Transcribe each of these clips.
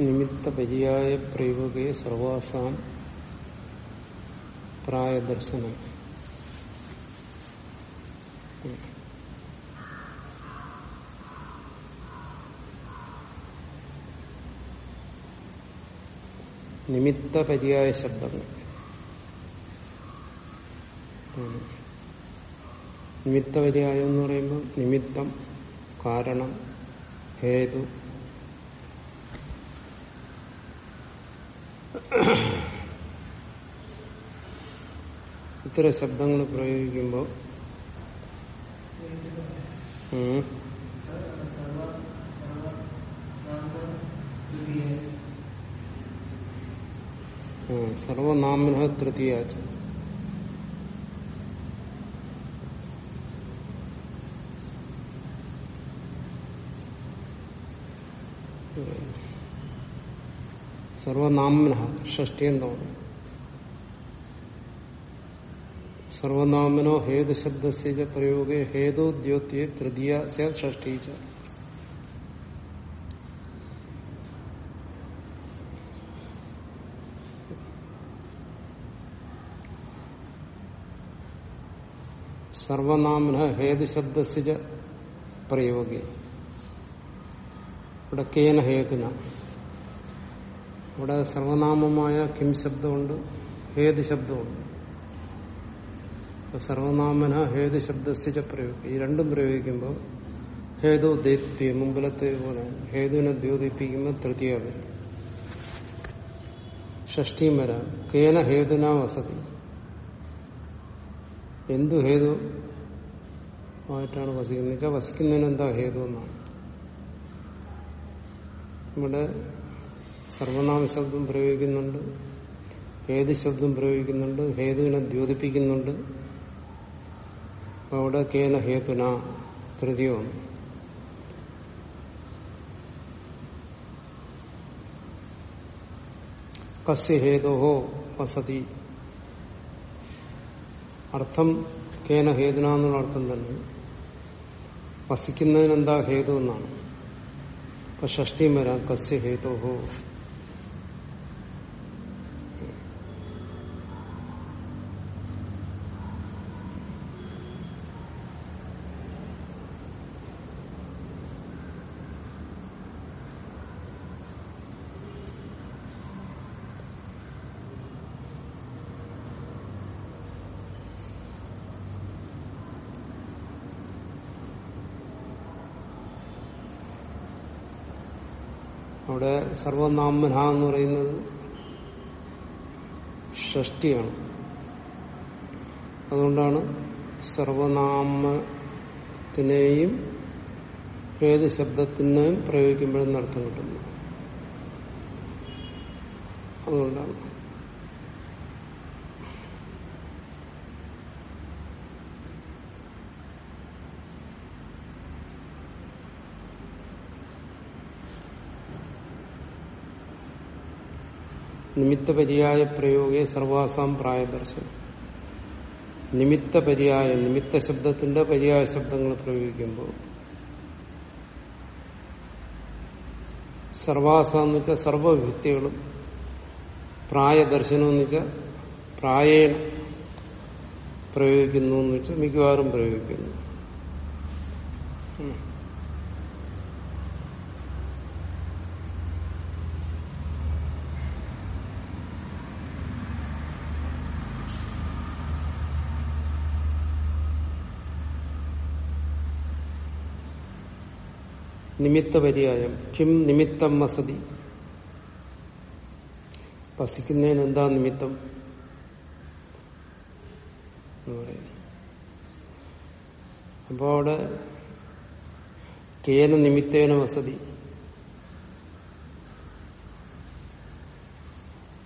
നിമിത്ത പര്യായ പ്രയോഗേ സർവാസാം പ്രായദർശനം. നിമിത്ത പര്യായ ശബ്ദങ്ങൾ. നിമിത്തപര്യായം എന്ന് പറയുമ്പോൾ നിമിത്തം കാരണം ഹേതു ഇത്തരം ശബ്ദങ്ങൾ പ്രയോഗിക്കുമ്പോൾ സർവനാമന തൃതീയാച്ച സർവനാമന ഷഷ്ടി എന്താണ് സർവനാമനോ ഹേതുശബ്ദസ്യ പ്രയോഗേ ഹേതു ദ്യോത്യേ തൃതീയ സ്യാത് ഷഷ്ടി ച. സർവനാമന ഹേതുശബ്ദസ്യ പ്രയോഗേ. ഇവിടെ കേന ഹേതുന. ഇവിടെ സർവനാമമായ കിം ശബ്ദമുണ്ട് ഹേതു ശബ്ദമുണ്ട്. സർവനാമന ഹേതു ശബ്ദസ്യ പ്രയോഗം. ഈ രണ്ടും പ്രയോഗിക്കുമ്പോൾ ഹേതു ദൈത്യം മുമ്പിലത്തെ പോലെ ഹേതുവിനെ ദ്യോതിപ്പിക്കുമ്പോൾ തൃതീയ വരും. ഷഷ്ടിയും വരാം. കേന ഹേതുന വസതി. എന്തു ഹേതു ആയിട്ടാണ് വസിക്കുന്നത്? വെച്ചാൽ വസിക്കുന്നതിന് എന്താ ഹേതു എന്നാണ്. ഇവിടെ സർവനാമ ശബ്ദം പ്രയോഗിക്കുന്നുണ്ട് ഹേതു ശബ്ദം പ്രയോഗിക്കുന്നുണ്ട് ഹേതുവിനെ ദ്യോതിപ്പിക്കുന്നുണ്ട്. അപ്പൊ അവിടെ കേന ഹേതുന തൃതീയ. വന്നു കസ്യ വസതി. അർത്ഥം കേന ഹേതുന എന്നുള്ള അർത്ഥം തന്നെ. വസിക്കുന്നതിനെന്താ ഹേതു എന്നാണ്. അപ്പൊ ഷഷ്ടിയും വരാം. കസ്യ അവിടെ സർവനാമന എന്ന് പറയുന്നത് ഷഷ്ടിയാണ്. അതുകൊണ്ടാണ് സർവനാമത്തിനെയും ഏത് ശബ്ദത്തിനെയും പ്രയോഗിക്കുമ്പോഴും അർത്ഥം കിട്ടുന്നത്. അതുകൊണ്ടാണ്. നിമിത്തപര്യായ പ്രയോഗേ സർവാസാം പ്രായദർശനം. നിമിത്തപര്യായ നിമിത്ത ശബ്ദത്തിന്റെ പര്യായ ശബ്ദങ്ങൾ പ്രയോഗിക്കുമ്പോൾ സർവാസ എന്ന് വെച്ചാൽ സർവവിഭക്തികളും പ്രായദർശനം എന്ന് വെച്ചാൽ പ്രായേ പ്രയോഗിക്കുന്നു എന്ന് വെച്ചാൽ മിക്കവാറും പ്രയോഗിക്കുന്നു. നിമിത്തപര്യായം. കിം നിമിത്തം വസതി. വസിക്കുന്നതിന് എന്താ നിമിത്തം? എന്ന് പറയുന്നു. അപ്പോ അവിടെ കേന നിമിത്തേന വസതി.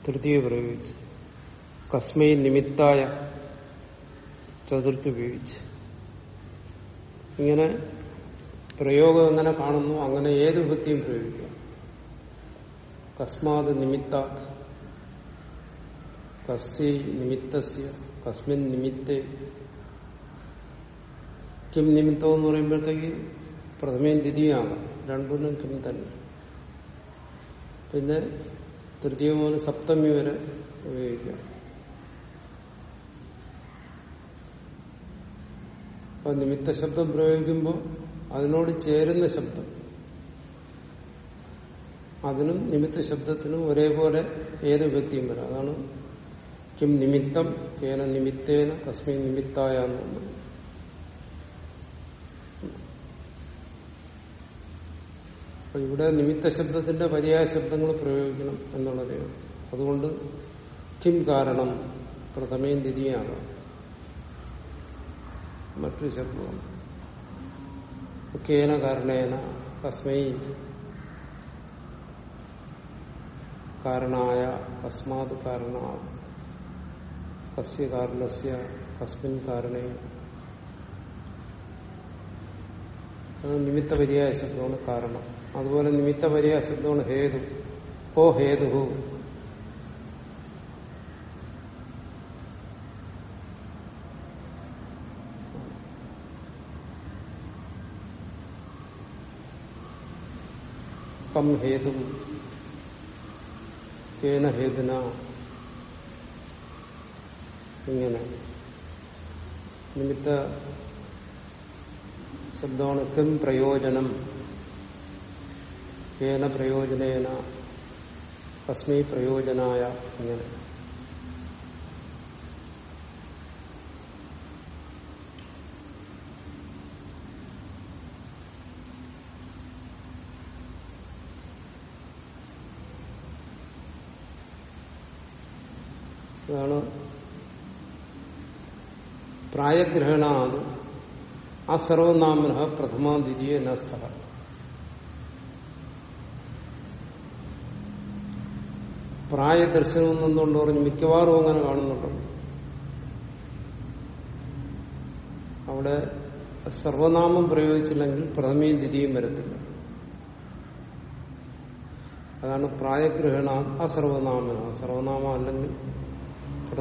തൃതീയ പ്രയോഗിച്ച് കസ്മൈ നിമിത്തായ. ചതുർത്ഥി ഉപയോഗിച്ച്. ഇങ്ങനെ പ്രയോഗം എങ്ങനെ കാണുന്നു അങ്ങനെ ഏത് ഭക്തിയും പ്രയോഗിക്കാം. കസ്മാത് നിമിത്ത കസ്യ നിമിത്തസ്യ കസ്മിൻ നിമിത്തേ. കിം നിമിത്തം എന്ന് പറയുമ്പോഴത്തേക്ക് പ്രഥമയും ദ്വിതീയമാകാം രണ്ടിനും കിം തന്നെ. പിന്നെ തൃതീയ മുതൽ സപ്തമി വരെ ഉപയോഗിക്കാം. അപ്പൊ നിമിത്ത ശബ്ദം പ്രയോഗിക്കുമ്പോൾ അതിനോട് ചേരുന്ന ശബ്ദം. അതിനും നിമിത്ത ശബ്ദത്തിനും ഒരേപോലെ ഏത് വ്യക്തിയും വരാം. അതാണ് കിം നിമിത്തം കേന നിമിത്തേന തസ്മൈ നിമിത്തായ എന്നുള്ളത് അപ്പൊ ഇവിടെ നിമിത്ത ശബ്ദത്തിന്റെ പര്യായ ശബ്ദങ്ങൾ പ്രയോഗിക്കണം എന്നുള്ളതാണ് അതുകൊണ്ട് കിം കാരണം പ്രഥമയും ദ്വിതീയാണ് മറ്റൊരു ശബ്ദമാണ് കേന കാരണേന കസ്മൈ കാരണായ കസ്മാത് കാരണ കസ്യ കാരണസ്യ കസ്മിൻ കാരണേ. അത് നിമിത്ത പര്യായ ശബ്ദമാണ് കാരണം. അതുപോലെ നിമിത്ത പര്യായ ശബ്ദമാണ് ഹേതു. ഓ ഹേതു കം ഹേതു കേന ഹേതുന. ഇങ്ങനെ. നിമിത്ത ശബ്ദമാണ് കിം പ്രയോജനം. കേന പ്രയോജനേന. കസ്മി പ്രയോജനായ. ഇങ്ങനെ. ഇതാണ് പ്രായഗ്രഹണാത് ആ സർവനാമന പ്രഥമ ദ്വിതീയ നസ്ഥ പ്രായദർശനം എന്നുകൊണ്ട് പറഞ്ഞ് മിക്കവാറും അങ്ങനെ കാണുന്നുണ്ട് അവിടെ സർവനാമം പ്രയോഗിച്ചില്ലെങ്കിൽ പ്രഥമയും ദ്വിതീയം വരത്തില്ല. അതാണ് പ്രായഗ്രഹണ അസർവനാമന സർവനാമ അല്ലെങ്കിൽ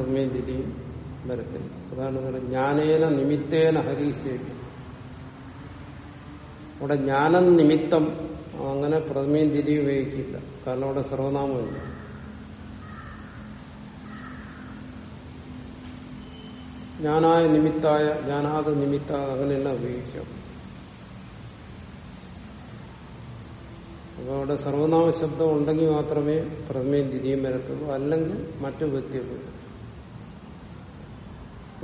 ദ്വിതീയം വരത്തില്ല അതാണ് പറയുന്നത് ജ്ഞാനേന നിമിത്തേന ഹരീസേവി അവിടെ ജ്ഞാനം നിമിത്തം അങ്ങനെ പ്രഥമയും ഉപയോഗിക്കില്ല. കാരണം അവിടെ സർവനാമമില്ല. ജ്ഞാനായ നിമിത്തായ ജ്ഞാനാത് നിമിത്ത അങ്ങനെയെല്ലാം ഉപയോഗിക്കാം. അപ്പൊ അവിടെ സർവനാമ ശബ്ദം ഉണ്ടെങ്കിൽ മാത്രമേ പ്രഥമയും ദ്വിതീയം വരത്തുള്ളൂ. അല്ലെങ്കിൽ മറ്റു വ്യക്തികൾ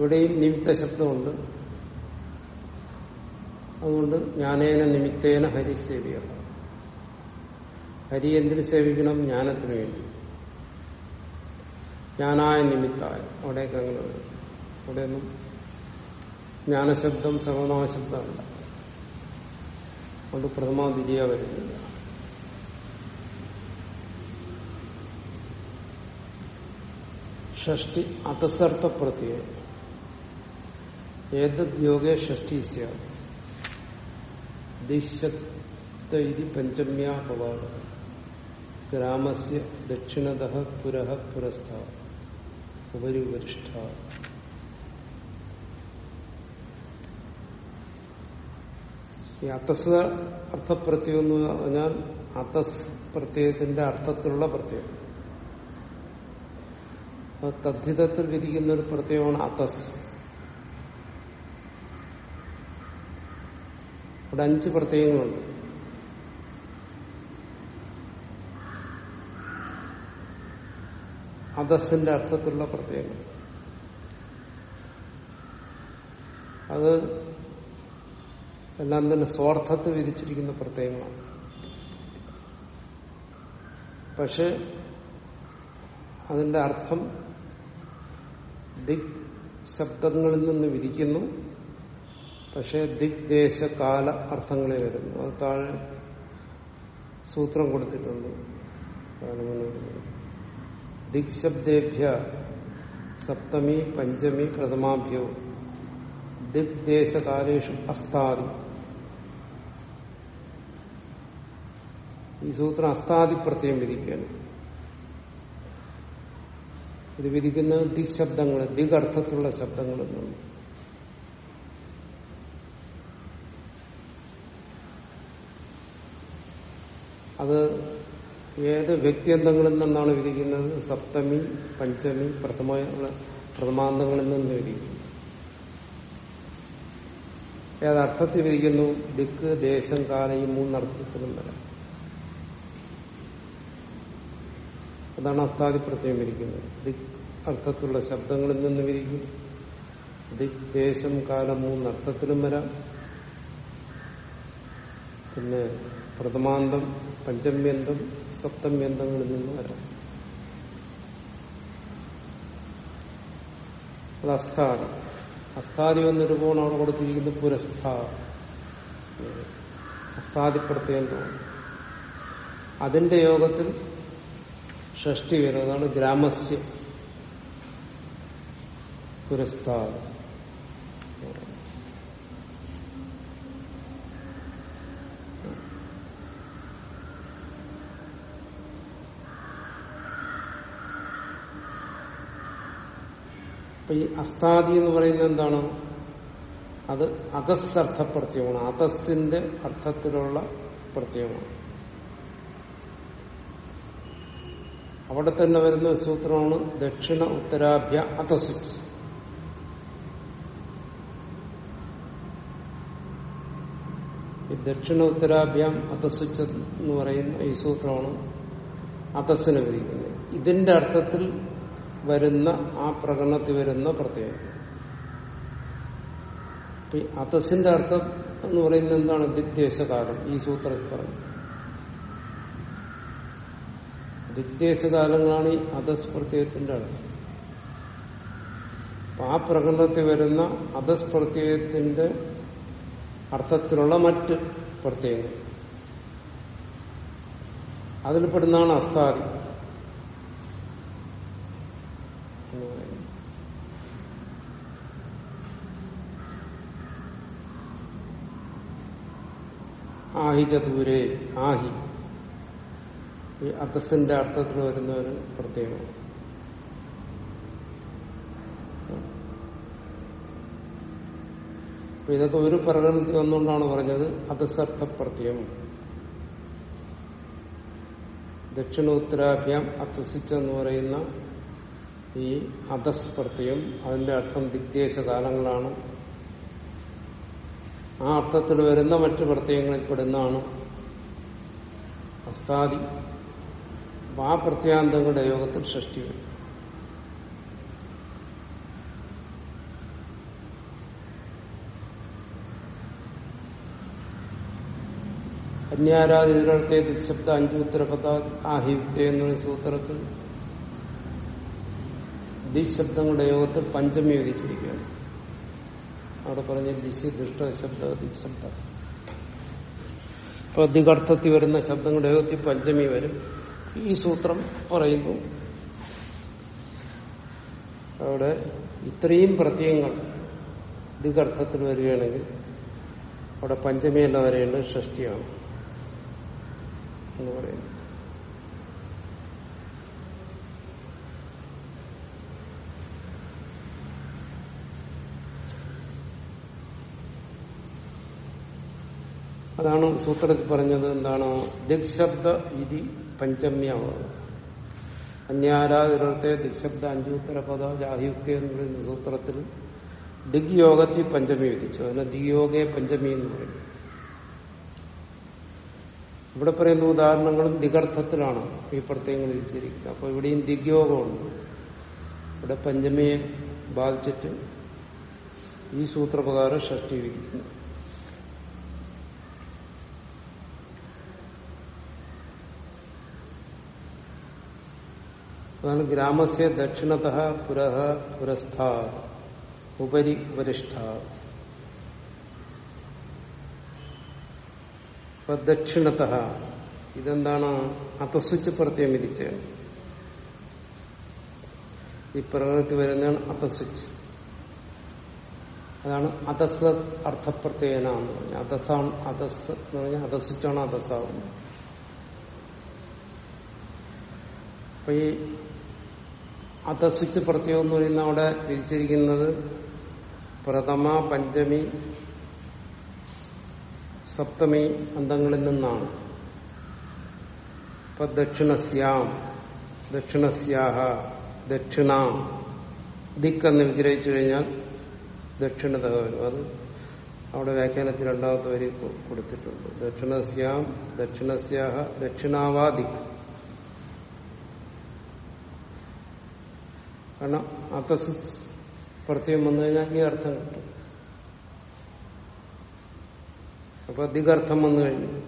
ഇവിടെയും നിമിത്ത ശബ്ദമുണ്ട്. അതുകൊണ്ട് ജ്ഞാനേന നിമിത്തേന ഹരി സേവിക്കണം ഹരി എന്തിനു സേവിക്കണം? ജ്ഞാനത്തിനു വേണ്ടി. ജ്ഞാനായ നിമിത്തായ. അവിടെയൊക്കെ അങ്ങനെ അവിടെയൊന്നും ജ്ഞാനശബ്ദം സർവനാമ ശബ്ദമല്ല. അതുകൊണ്ട് പ്രഥമ ദ്വിതീയ വരുന്നില്ല. ഷഷ്ടി അതസർത്ഥ പ്രത്യയം യോഗേ ഷഷ്ടി ദീക്ഷത്ത പഞ്ചമ്യാ പവാദ ഗ്രാമസ്യ ദക്ഷിണത പുരഃ പുരസ്ഥ. ഉപരി ഉപരിഷ്ഠ. ഈ അത്തസ് അർത്ഥപ്രത്യം എന്ന് പറഞ്ഞാൽ അത്തസ് പ്രത്യയത്തിന്റെ അർത്ഥത്തിലുള്ള പ്രത്യയം. തദ്ധിതത്തിൽ വിധിക്കുന്ന ഒരു പ്രത്യയമാണ് അത്തസ് ഇവിടെ അഞ്ച് പ്രത്യേകങ്ങളുണ്ട് അതസിന്റെ അർത്ഥത്തിലുള്ള പ്രത്യയങ്ങൾ. അത് എല്ലാം തന്നെ സ്വാർത്ഥത്ത് വിധിച്ചിരിക്കുന്ന പ്രത്യേകമാണ് പക്ഷെ അതിന്റെ അർത്ഥം ദിക് ശബ്ദങ്ങളിൽ നിന്ന് വിധിക്കുന്നു. പക്ഷേ ദിഗ്ദേശ കാല അർത്ഥങ്ങളെ വരുന്നു. അത് താഴെ സൂത്രം കൊടുത്തിട്ടുണ്ട്. ദിഗ്ശബ്ദേഭ്യ സപ്തമി പഞ്ചമി പ്രഥമാഭ്യോ ദിഗ്ദേശകാലേഷു അസ്താദി. ഈ സൂത്രം അസ്താദി പ്രത്യേകം വിധിക്കുകയാണ്. ഇത് വിധിക്കുന്നത് ദിഗ് ശബ്ദങ്ങൾ ദിഗ് അർത്ഥത്തിലുള്ള അത് ഏത് വ്യക്തിയന്തങ്ങളിൽ നിന്നാണ് വിധിക്കുന്നത് സപ്തമി പഞ്ചമി പ്രഥമ പ്രഥമാന്തങ്ങളിൽ നിന്ന് വിധിക്കുന്നു ഏതർത്ഥത്തിൽ വിധിക്കുന്നു ദിക്ക് ദേശം കാലം ഈ മൂന്നർത്ഥത്തിലും വരാം. അതാണ് അസ്ഥാതി പ്രത്യേകം വിരിക്കുന്നത്. ദിക് അർത്ഥത്തിലുള്ള ശബ്ദങ്ങളിൽ നിന്ന് വിരിക്കും. ദിക് ദേശം കാലം മൂന്നർത്ഥത്തിലും വരാം. പിന്നെ പ്രഥമാന്തം പഞ്ചമ്യന്തം സപ്തമ്യന്തങ്ങളിൽ നിന്ന് വരാം. അത് അസ്ഥാദി അസ്ഥാദി എന്നൊരു കോൺ അവിടെ കൊടുത്തിരിക്കുന്നത് പുരസ്ഥാ അസ്ഥാദിപ്രത്യം അതിന്റെ യോഗത്തിൽ ഷഷ്ടി വരും അതാണ് ഗ്രാമസ്യ. പുരസ്ഥാത് അപ്പൊ ഈ അസ്താദി എന്ന് പറയുന്നത് എന്താണ്? അത് അധസ്സർത്ഥ പ്രത്യമാണ് അതസ്സിന്റെ അർത്ഥത്തിലുള്ള പ്രത്യയമാണ്. അവിടെ തന്നെ വരുന്ന സൂത്രമാണ് ദക്ഷിണ ഉത്തരാഭ്യ അധസ്വിച്ച് ഈ ദക്ഷിണ ഉത്തരാഭ്യാം അധസ്വിച്ച് എന്ന് പറയുന്ന ഈ സൂത്രമാണ് അതസ്സിനെ വിധിക്കുന്നത് ഇതിന്റെ അർത്ഥത്തിൽ വരുന്ന ആ പ്രകടനത്തിൽ വരുന്ന പ്രത്യേകം അതസിന്റെ അർത്ഥം എന്ന് പറയുന്നത് എന്താണ്? ദിഗ്ദേശകാലം ഈ സൂത്രത്തിൽ പറഞ്ഞു ദിഗ്ദേശകാലങ്ങളാണ് ഈ അതസ് പ്രത്യയത്തിന്റെ അർത്ഥം. അപ്പൊ ആ പ്രകടനത്തിൽ വരുന്ന അതസ് പ്രത്യയത്തിന്റെ അർത്ഥത്തിലുള്ള മറ്റ് പ്രത്യയങ്ങൾ അതിൽപ്പെടുന്നതാണ് അസ്ഥാതി ആഹിജ ദൂരെ ആഹി. ഈ അതസിന്റെ അർത്ഥത്തിൽ വരുന്ന ഒരു പ്രത്യേകമാണ് അപ്പൊ ഇതൊക്കെ ഒരു പ്രകടനത്തിൽ വന്നുകൊണ്ടാണ് പറഞ്ഞത് അധസർത്ഥ പ്രത്യം ദക്ഷിണോത്തരാഭ്യാം അത്തസിച്ചെന്ന് പറയുന്ന ഈ അതസ് പ്രത്യം അതിന്റെ അർത്ഥം ദിഗ്ദേശ കാലങ്ങളാണ് ആ അർത്ഥത്തിൽ വരുന്ന മറ്റു പ്രത്യയങ്ങളിൽ പെടുന്നതാണ്. അസ്താദി ആ പ്രത്യാന്തങ്ങളുടെ യോഗത്തിൽ സൃഷ്ടി വരും. കന്യാരാധിതരത്തെ ദുശബ്ദ അഞ്ചു ഉത്തരപഥ ആഹിയുക്ത എന്ന സൂത്രത്തിൽ ദിശബ്ദങ്ങളുടെ യോഗത്തിൽ പഞ്ചമി വിധിച്ചിരിക്കുകയാണ്. അവിടെ പറഞ്ഞ ദിശ ദുഷ്ട ശബ്ദ ദിശബ്ദ ഇപ്പൊ ദിഗർത്ഥത്തിൽ വരുന്ന ശബ്ദങ്ങളുടെ യോഗത്തിൽ പഞ്ചമി വരും. ഈ സൂത്രം പറയുന്നു. അവിടെ ഇത്രയും പ്രത്യയങ്ങൾ ദിഗർത്ഥത്തിൽ വരികയാണെങ്കിൽ അവിടെ പഞ്ചമിയല്ല വരേണ്ടത് ഷഷ്ടിയാണ് എന്ന് പറയുന്നു. അതാണ് സൂത്രത്തിൽ പറഞ്ഞത് എന്താണ്? ദിക്ശബ്ദ ഇതി പഞ്ചമ്യാവുക അന്യാരാതിരത്തെ അഞ്ചുത്തര പദ ജാഹിയുക്ത എന്ന് പറയുന്ന സൂത്രത്തിൽ ദിഗ് യോഗത്തിൽ പഞ്ചമി വിധിച്ചു. അതിനെ ദിഗ്യോഗെ പഞ്ചമി എന്ന് പറയുന്നു. ഇവിടെ പറയുന്ന ഉദാഹരണങ്ങളും ദിഗർത്ഥത്തിലാണ് ഈ പ്രത്യേകം വിധിച്ചിരിക്കുന്നത്. അപ്പൊ ഇവിടെയും ദിഗ്യോഗമുണ്ട്. ഇവിടെ പഞ്ചമിയെ ബാധിച്ചിട്ട് ഈ സൂത്രപ്രകാരം ഷഷ്ടി വിധിക്കുന്നു. അതാണ് ഗ്രാമസ്യ ദക്ഷിണത പുരഹ പുരസ്ഥ. ഉപരി ഉപരിഷ്ഠ. ദക്ഷിണത ഇതെന്താണ്? അതസ്വിച്ച് പ്രത്യേകം വിധിച്ചാണ് ഈ പ്രകൃതി വരുന്നതാണ് അതസ്വിച്ച് അതാണ് അതസ് അർത്ഥപ്രത്യേകന എന്ന് പറഞ്ഞാൽ അതസാണ് അതസ് എന്ന് പറഞ്ഞാൽ അതസ്വിച്ചാണ് അധസാവുന്നത്. അപ്പൊ ഈ അധസ്വിച്ച് പ്രത്യേകം എന്ന് പറയുന്ന അവിടെ തിരിച്ചിരിക്കുന്നത് പ്രഥമ പഞ്ചമി സപ്തമി അന്തങ്ങളിൽ നിന്നാണ്. ഇപ്പൊ ദക്ഷിണസ്യാം ദക്ഷിണസ്യാഹ ദക്ഷിണ ദിക്ക് എന്ന് വിഗ്രഹിച്ചു കഴിഞ്ഞാൽ ദക്ഷിണത വരും. അത് അവിടെ വ്യാഖ്യാനത്തിൽ രണ്ടാമത്തെ വരി കൊടുത്തിട്ടുണ്ട്. ദക്ഷിണസ്യാം ദക്ഷിണസ്യാഹ ദക്ഷിണാവാ ദിക്ക് കാരണം അത്തസ് പ്രത്യേകം വന്നു കഴിഞ്ഞാൽ ഈ അർത്ഥം കിട്ടും. അപ്പൊ ദിഗർത്ഥം വന്നു കഴിഞ്ഞു.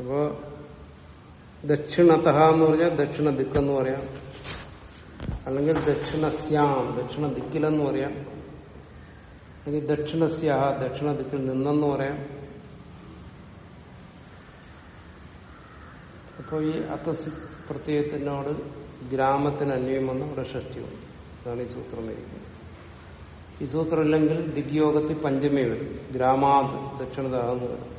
അപ്പോ ദക്ഷിണത എന്ന് പറഞ്ഞാൽ ദക്ഷിണ ദിക്കെന്ന് പറയാം. അല്ലെങ്കിൽ ദക്ഷിണസ്യാം ദക്ഷിണ ദിക്കിലെന്ന് പറയാം. അല്ലെങ്കിൽ ദക്ഷിണസ്യ ദക്ഷിണ ദിക്കിൽ നിന്നെന്ന് പറയാം. അപ്പോൾ ഈ അത്തസ് പ്രത്യയത്തിനോട് ഗ്രാമത്തിന് അന്വയം വന്ന ഇവിടെ ഷഷ്ടിയുണ്ട്. അതാണ് ഈ സൂത്രം ഇരിക്കുന്നത്. ഈ സൂത്രം ഇല്ലെങ്കിൽ ദിഗ്യോഗത്തിൽ പഞ്ചമി വരും. ഗ്രാമാത് ദക്ഷിണത എന്ന് വരും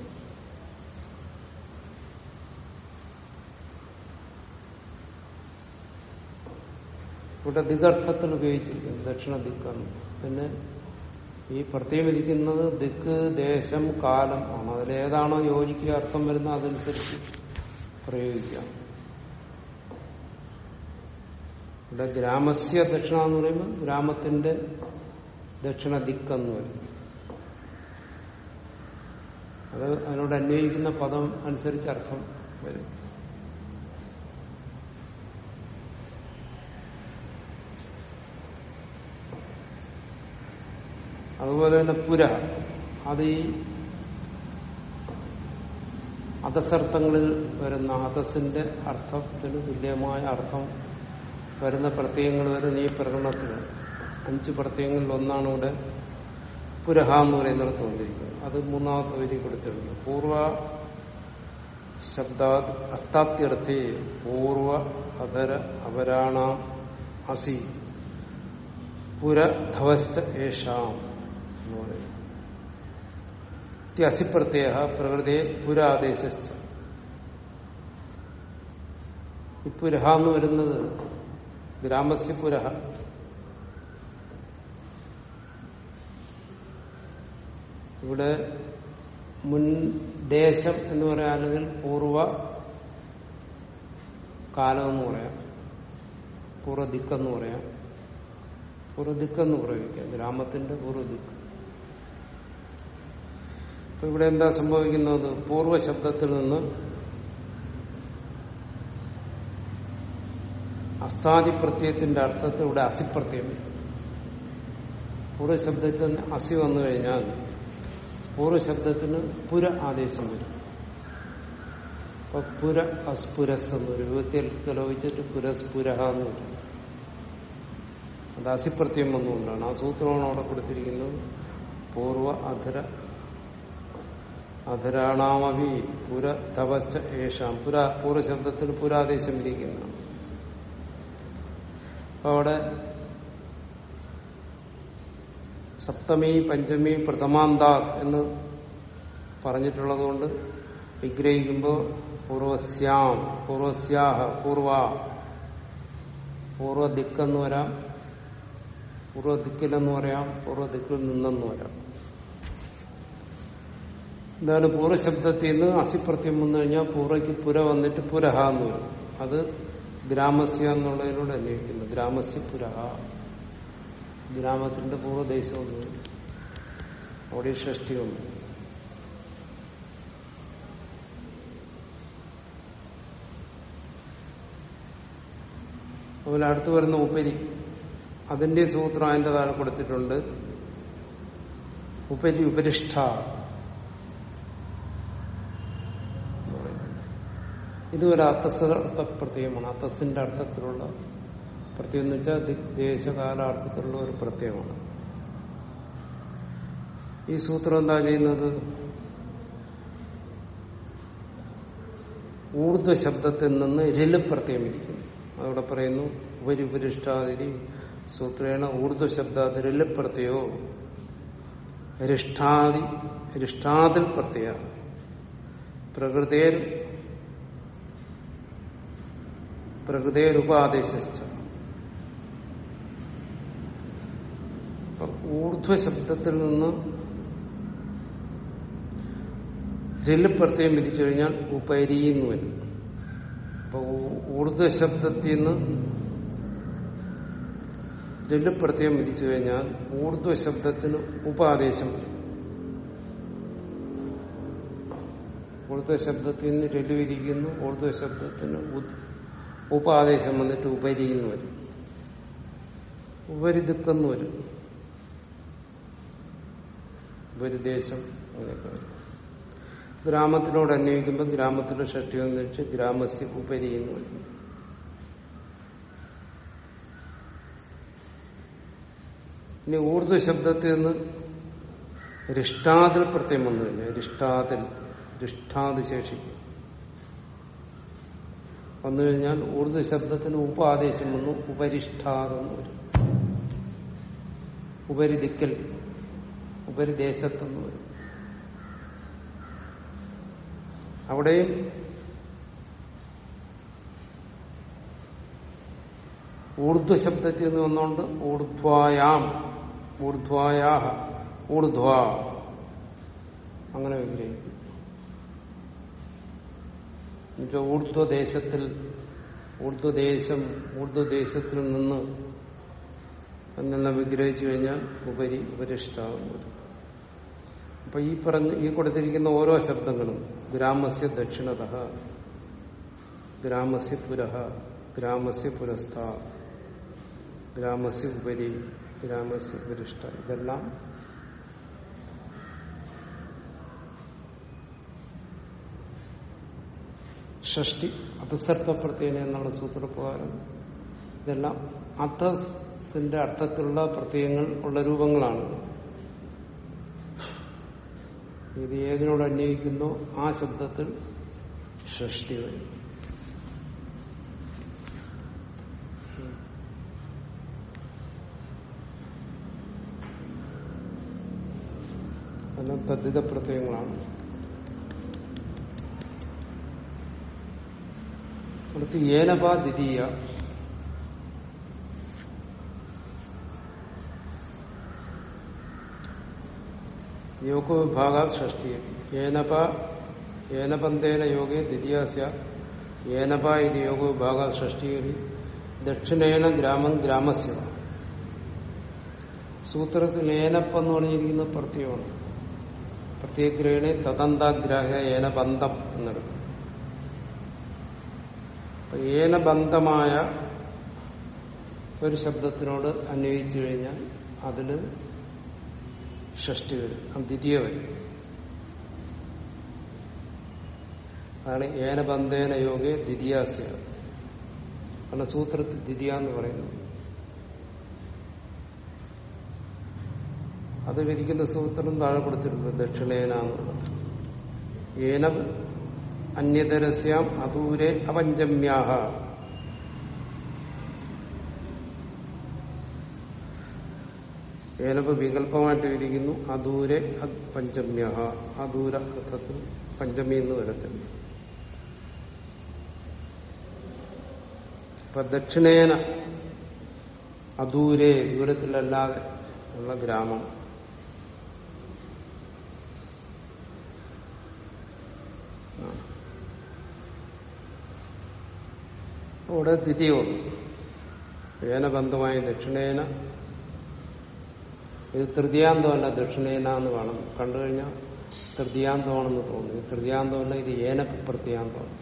ഇവിടെ ദിഗർത്ഥത്തിൽ ഉപയോഗിച്ചിരിക്കുന്നു. ദക്ഷിണ ദിക്കാണ് പിന്നെ ഈ പ്രത്യേകം ഇരിക്കുന്നത് ദിക്ക് ദേശം കാലം ആണ്. അതിലേതാണോ യോജിക്കുക അർത്ഥം വരുന്നത് അതനുസരിച്ച്. പ്രയോഗിക്കാം. ഇവിടെ ഗ്രാമസ്യ ദക്ഷിണ എന്ന് പറയുമ്പോൾ ഗ്രാമത്തിന്റെ ദക്ഷിണ ദിക്കെന്ന് വരും. അത് അതിനോട് അന്വയിക്കുന്ന പദം അനുസരിച്ച് അർത്ഥം വരും. അതുപോലെ തന്നെ പുര. അത് ഈ അധസർത്ഥങ്ങളിൽ വരുന്ന അധസിന്റെ അർത്ഥത്തിന് തുല്യമായ അർത്ഥം വരുന്ന പ്രത്യയങ്ങൾ വരുന്ന ഈ പ്രകടനത്തിൽ അഞ്ച് പ്രത്യയങ്ങളിൽ ഒന്നാണ് ഇവിടെ പുരഹ എന്ന് തോന്നിയിരിക്കുന്നത് അത് മൂന്നാമത്തെ വരി കൊടുത്തിട്ടുണ്ട്. പൂർവ ശബ്ദാ അസ്താപ്തിയർത്ഥി പൂർവ അധര അപരാണ അസി. പുരധവസ്ഥ ഏഷാം എന്ന് പറയുന്നു. അസിപ്രത്യയ പ്രകൃതിയെ പുരാദേശ പുരഹ എന്ന് വരുന്നത് ഗ്രാമസ്യ പുരഹ. ഇവിടെ മുൻ ദേശം എന്ന് പറയാം അല്ലെങ്കിൽ പൂർവ കാലം എന്ന് പറയാം. പൂർവ ദിക്കെന്ന് പറയാം. പൂർവ ദിക്കെന്ന് പ്രയോഗിക്കാം ഗ്രാമത്തിന്റെ പൂർവ ദിക്ക് അപ്പൊ ഇവിടെ എന്താ സംഭവിക്കുന്നത്? പൂർവ ശബ്ദത്തിൽ നിന്ന് അസ്ഥാദിപ്രത്യയത്തിന്റെ അർത്ഥത്തിൽ ഇവിടെ അസിപ്രത്യം. വരും. പൂർവ ശബ്ദത്തിന് അസി വന്നു കഴിഞ്ഞാൽ പൂർവ ശബ്ദത്തിന് പുര ആദേശം വരും. അപ്പൊ പുര അസ്പുരസ് എന്ന് വരും. വിഭക്തിയിൽ കലോപിച്ചിട്ട് പുരസ്പുരഹ എന്ന് വരും. അത് അസിപ്രത്യം വന്നുകൊണ്ടാണ്. ആ സൂത്രമാണ് അവിടെ കൊടുത്തിരിക്കുന്നത്. പൂർവ അധര അധരാണാമവി പുര തപശ്ച ഏഷാം പുര പൂർവശബ്ദത്തിൽ പുരാദേശം ഇരിക്കുന്നതാണ് അപ്പൊ അവിടെ സപ്തമി പഞ്ചമി പ്രഥമാന്ത എന്ന് പറഞ്ഞിട്ടുള്ളതുകൊണ്ട് വിഗ്രഹിക്കുമ്പോൾ പൂർവസ്യാം പൂർവസ്യാഹ പൂർവ പൂർവ ദിക്കെന്ന് വരാം പൂർവ ദിക്കിലെന്ന് പറയാം പൂർവ ദിക്കിൽ നിന്നെന്ന് വരാം. എന്താണ് പൂർവശബ്ദത്തിൽ നിന്ന് അസിപ്രത്യം വന്നു കഴിഞ്ഞാൽ പൂർവയ്ക്ക് പുര വന്നിട്ട് പുരഹ എന്ന് വരും. അത് ഗ്രാമസ്യ എന്നുള്ളതിലൂടെ അന്വേഷിക്കുന്നു ഗ്രാമസ്യ പുരഹ. ഗ്രാമത്തിന്റെ പൂർവദേശം വരും. അവിടെ ഷഷ്ടി വന്നു അതുപോലെ അടുത്ത് വരുന്ന ഉപരി. അതിന്റെ സൂത്രം അതിന്റെ താഴെ കൊടുത്തിട്ടുണ്ട്. ഉപരി ഉപരിഷ്ഠ എന്ന് പറയുന്നത്. ഇത് ഒരു അർത്ഥ പ്രത്യയമാണ് അത്തസിന്റെ അർത്ഥത്തിലുള്ള പ്രത്യയം എന്ന് വെച്ചാൽ ദേശകാലാർത്ഥത്തിലുള്ള ഒരു പ്രത്യയമാണ്. ഈ സൂത്രം എന്താ ചെയ്യുന്നത്? ഊർധ്വ ശബ്ദത്തിൽ നിന്ന് രൽ പ്രത്യയം ഇരിക്കുന്നു അതവിടെ പറയുന്നു ഉപരിപുരിഷ്ടാതിരി സൂത്രേണ ഊർധ്വ ശബ്ദാതി രൽ പ്രത്യയോ രിഷ്ടാദി രിഷ്ടാതിൽ പ്രത്യയ. പ്രകൃതേർ പ്രകൃതേരുപാദേശിച്ച ഊർധ്വശബ്ദത്തിൽ നിന്ന് രിൽ പ്രത്യേകം വിധിച്ചു കഴിഞ്ഞാൽ ഉപരിയെന്ന് വരും. അപ്പൊ ഊർധ്വശബ്ദത്തിൽ നിന്ന് രിൽ പ്രത്യേകം വിധിച്ചു കഴിഞ്ഞാൽ ഊർധ്വശബ്ദത്തിന് ഉപാദേശം വരും. ഊർധ്വ ശബ്ദത്തിൽ നിന്ന് രൽ വിധിക്കുന്നു ഊർധ്വ ശബ്ദത്തിന് ഉപാദേശം വന്നിട്ട് ഉപരിന്ന് വരും. ഉപരിദിക്കെന്ന് വരും. ഉപരിദേശം അങ്ങനെയൊക്കെ വരും. ഗ്രാമത്തിനോട് അന്വയിക്കുമ്പോൾ ഗ്രാമത്തിന്റെ ഷഷ്ടി എന്ന് വെച്ച് ഗ്രാമസ്യ ഉപരി എന്ന് വരും. ഇനി ഊർജ ശബ്ദത്തിൽ നിന്ന് രിഷ്ടാതിൽ പ്രത്യം വന്നു കഴിഞ്ഞാൽ രിഷ്ടാതിൽ റിഷ്ടാത് ശേഷി വന്നു കഴിഞ്ഞാൽ ഊർജ ശബ്ദത്തിന് ഉപാദേശം വന്നു. ഉപരിഷ്ഠാതെന്ന് വരും ഉപരിദിക്കൽ ഉപരിദേശത്തെന്ന് വരും അവിടെയും ഊർധ്വ ശബ്ദത്തിൽ നിന്ന് വന്നുകൊണ്ട് ഊർധ്വായാം ഊർധ്വായാഹ ഊർധ്വ. അങ്ങനെ വിഗ്രഹിക്കും എന്നുവെച്ചാൽ ഊർധ്വദേശത്തിൽ ഊർധ്വദേശം ഊർധ്വദേശത്തിൽ നിന്ന് എന്നെല്ലാം വിഗ്രഹിച്ചു കഴിഞ്ഞാൽ ഉപരി ഉപരിഷ്ടാവും അപ്പൊ ഈ പറഞ്ഞ ഈ കൊടുത്തിരിക്കുന്ന ഓരോ ശബ്ദങ്ങളും ഗ്രാമസ്യ ദക്ഷിണത ഗ്രാമസ്യ പുരഹ ഗ്രാമസ്യ പുരസ്ഥ ഗ്രാമസ്യ ഉപരി ഗ്രാമസ്യ ഉപരിഷ്ട ഇതെല്ലാം ഷഷ്ടി അധസർത്ഥ പ്രത്യേന എന്നുള്ള സൂത്രപ്രകാരം. ഇതെല്ലാം അധസിന്റെ അർത്ഥത്തിലുള്ള പ്രത്യയങ്ങൾ ഉള്ള രൂപങ്ങളാണ്. ഇത് ഏതിനോട് അന്വയിക്കുന്നോ? ആ ശബ്ദത്തിൽ ഷഷ്ടി വരും. എല്ലാം പ്രത്യയങ്ങളാണ്. അടുത്ത് ഏനപാ ദ്വിതീയ. യോഗവിഭാഗ ഷഷ്ടി ഏനപ ഏനപന്തേന യോഗേ ദ്വിതീയസ്യ. ഏനപ ഇത് യോഗവിഭാഗ ഷഷ്ടിയിൽ ദക്ഷിണേന ഗ്രാമം ഗ്രാമസ്യ. സൂത്രത്തിൽ ഏനപ്പ എന്ന് പറഞ്ഞിരിക്കുന്ന പ്രത്യയമാണ്. പ്രത്യേഗ്രഹണെ തദന്താഗ്രാഹ ഏനപന്തം എന്നെടുക്കും ഏനബന്ധമായ ഒരു ശബ്ദത്തിനോട് അന്വയിച്ചു കഴിഞ്ഞാൽ അതിന് ഷഷ്ടി വരും ദ്വിതീയ വരും. അതാണ് ഏനബന്ധേന യോഗെ ദ്വിതീയാസ്യ. കാരണം സൂത്രത്തിൽ ദ്വിതീയ എന്ന് പറയുന്നു. അത് വിരിക്കുന്ന സൂത്രം താഴെ കൊടുത്തിട്ടുണ്ട് ദക്ഷിണേന എന്നുള്ളത്. ഏന അന്യതരസ്യാം അദൂരെ അപഞ്ചമ്യാഹ ഏനപ്പ് വികല്പമായിട്ട് വിരിക്കുന്നു അദൂരെ പഞ്ചമ്യഹ. അദൂര അർത്ഥത്തിൽ പഞ്ചമി എന്ന് വരത്തില്ല. ഇപ്പൊ ദക്ഷിണേന അദൂരെ ദൂരത്തിലല്ലാതെ ഉള്ള ഗ്രാമം. അവിടെ ദ്വിതീയ വന്നു ഏനബന്ധമായി ദക്ഷിണേന. ഇത് തൃതീയാന്തമല്ല ദക്ഷിണേന എന്ന് വേണം. കണ്ടു കഴിഞ്ഞാൽ തൃതീയാന്തമാണെന്ന് തോന്നുന്നു. തൃതീയാന്തമല്ല ഇത് ഏന പ്രത്യാന്തമാണ്